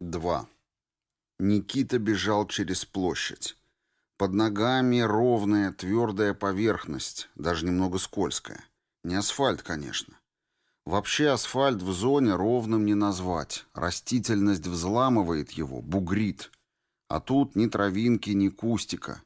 2. Никита бежал через площадь. Под ногами ровная, твердая поверхность, даже немного скользкая. Не асфальт, конечно. Вообще асфальт в зоне ровным не назвать. Растительность взламывает его, бугрит. А тут ни травинки, ни кустика.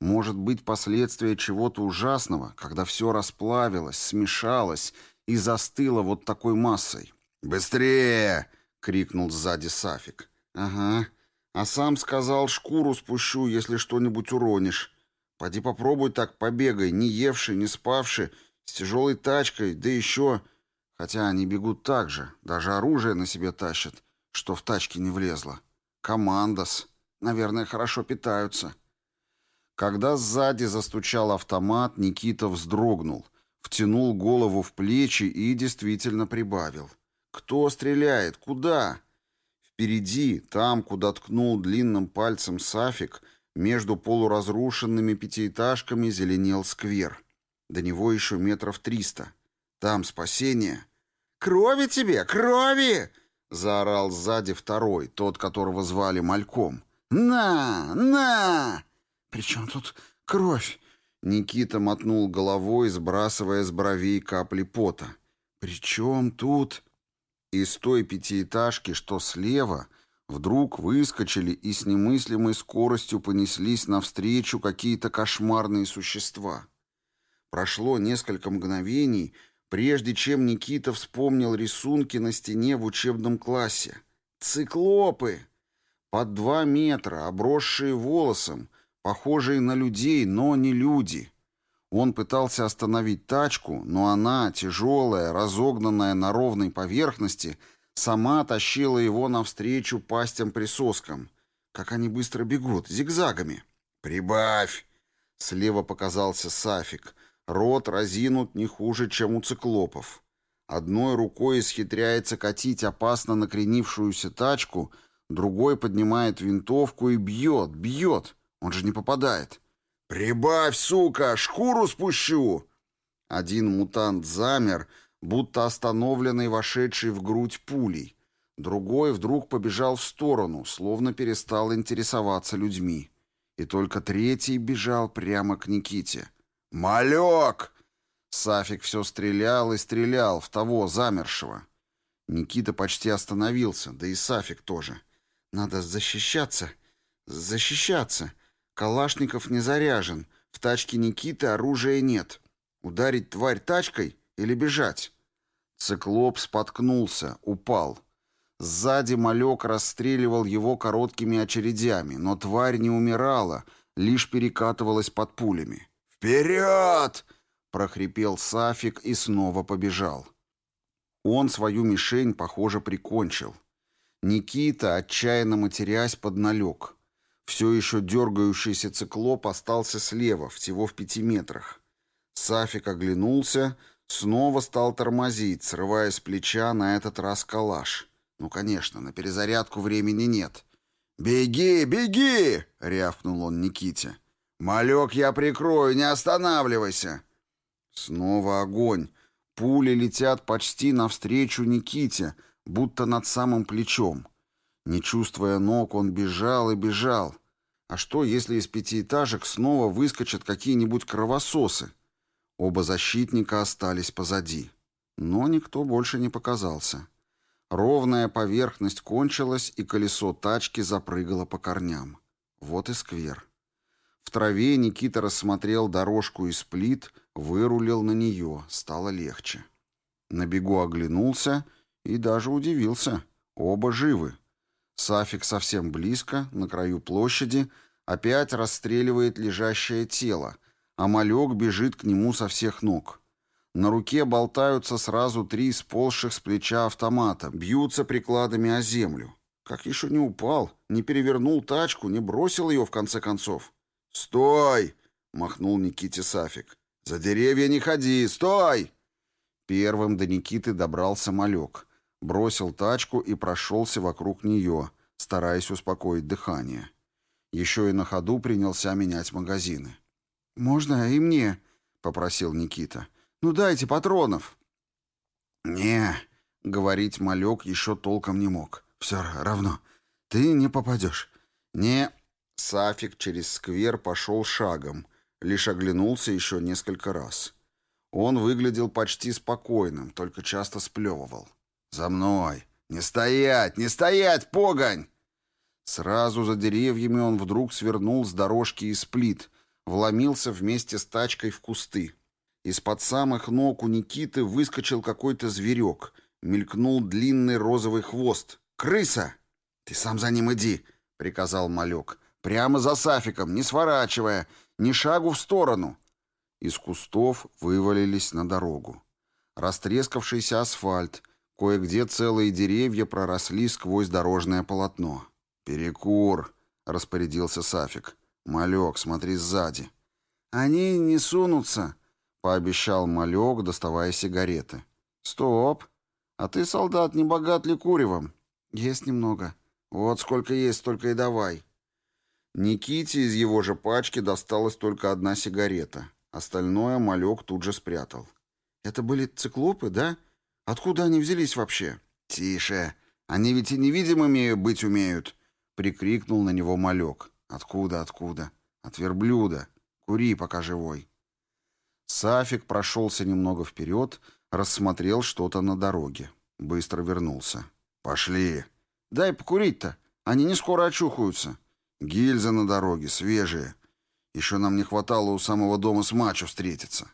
Может быть последствия чего-то ужасного, когда все расплавилось, смешалось и застыло вот такой массой. «Быстрее!» — крикнул сзади Сафик. «Ага. А сам сказал, шкуру спущу, если что-нибудь уронишь. Поди попробуй так побегай, не евший, не спавший, с тяжелой тачкой, да еще... Хотя они бегут так же, даже оружие на себе тащат, что в тачке не влезло. Командос. Наверное, хорошо питаются». Когда сзади застучал автомат, Никита вздрогнул, втянул голову в плечи и действительно прибавил. «Кто стреляет? Куда?» Впереди, там, куда ткнул длинным пальцем Сафик, между полуразрушенными пятиэтажками зеленел сквер. До него еще метров триста. Там спасение. «Крови тебе! Крови!» — заорал сзади второй, тот, которого звали Мальком. «На! На!» «При чем тут кровь?» Никита мотнул головой, сбрасывая с бровей капли пота. «При чем тут...» Из той пятиэтажки, что слева, вдруг выскочили и с немыслимой скоростью понеслись навстречу какие-то кошмарные существа. Прошло несколько мгновений, прежде чем Никита вспомнил рисунки на стене в учебном классе. «Циклопы!» Под два метра, обросшие волосом, похожие на людей, но не люди. Он пытался остановить тачку, но она, тяжелая, разогнанная на ровной поверхности, сама тащила его навстречу пастям-присоскам. Как они быстро бегут, зигзагами. «Прибавь!» Слева показался Сафик. Рот разинут не хуже, чем у циклопов. Одной рукой исхитряется катить опасно накренившуюся тачку, другой поднимает винтовку и бьет, бьет. Он же не попадает. «Прибавь, сука, шкуру спущу!» Один мутант замер, будто остановленный вошедший в грудь пулей. Другой вдруг побежал в сторону, словно перестал интересоваться людьми. И только третий бежал прямо к Никите. «Малек!» Сафик все стрелял и стрелял в того замершего. Никита почти остановился, да и Сафик тоже. «Надо защищаться, защищаться!» Калашников не заряжен. В тачке Никиты оружия нет. Ударить тварь тачкой или бежать? Циклоп споткнулся, упал. Сзади малек расстреливал его короткими очередями, но тварь не умирала, лишь перекатывалась под пулями. «Вперед!» — прохрипел Сафик и снова побежал. Он свою мишень, похоже, прикончил. Никита, отчаянно матерясь, подналег. Все еще дергающийся циклоп остался слева, всего в пяти метрах. Сафик оглянулся, снова стал тормозить, срывая с плеча на этот раз калаш. Ну, конечно, на перезарядку времени нет. «Беги, беги!» — рявкнул он Никите. «Малек я прикрою, не останавливайся!» Снова огонь. Пули летят почти навстречу Никите, будто над самым плечом. Не чувствуя ног, он бежал и бежал. А что, если из пятиэтажек снова выскочат какие-нибудь кровососы? Оба защитника остались позади. Но никто больше не показался. Ровная поверхность кончилась, и колесо тачки запрыгало по корням. Вот и сквер. В траве Никита рассмотрел дорожку из плит, вырулил на нее, стало легче. На бегу оглянулся и даже удивился. Оба живы. Сафик совсем близко, на краю площади, опять расстреливает лежащее тело, а малек бежит к нему со всех ног. На руке болтаются сразу три сползших с плеча автомата, бьются прикладами о землю. Как еще не упал, не перевернул тачку, не бросил ее в конце концов. «Стой!» — махнул Никите Сафик. «За деревья не ходи! Стой!» Первым до Никиты добрался малек бросил тачку и прошелся вокруг нее, стараясь успокоить дыхание. Еще и на ходу принялся менять магазины. «Можно и мне?» — попросил Никита. «Ну дайте патронов». «Не», — говорить малек еще толком не мог. «Все равно. Ты не попадешь. Не... Сафик через сквер пошел шагом, лишь оглянулся еще несколько раз. Он выглядел почти спокойным, только часто сплевывал. «За мной! Не стоять! Не стоять, погонь!» Сразу за деревьями он вдруг свернул с дорожки и сплит, вломился вместе с тачкой в кусты. Из-под самых ног у Никиты выскочил какой-то зверек, мелькнул длинный розовый хвост. «Крыса!» «Ты сам за ним иди!» — приказал малек. «Прямо за Сафиком, не сворачивая, ни шагу в сторону!» Из кустов вывалились на дорогу. Растрескавшийся асфальт, кое-где целые деревья проросли сквозь дорожное полотно. «Перекур!» — распорядился Сафик. «Малек, смотри сзади». «Они не сунутся», — пообещал Малек, доставая сигареты. «Стоп! А ты, солдат, не богат ли куревом?» «Есть немного. Вот сколько есть, столько и давай». Никите из его же пачки досталась только одна сигарета. Остальное Малек тут же спрятал. «Это были циклопы, да? Откуда они взялись вообще?» «Тише! Они ведь и невидимыми быть умеют!» Прикрикнул на него малек. «Откуда, откуда? От верблюда. Кури, пока живой». Сафик прошелся немного вперед, рассмотрел что-то на дороге. Быстро вернулся. «Пошли!» «Дай покурить-то. Они не скоро очухаются». «Гильзы на дороге, свежие. Еще нам не хватало у самого дома с мачо встретиться».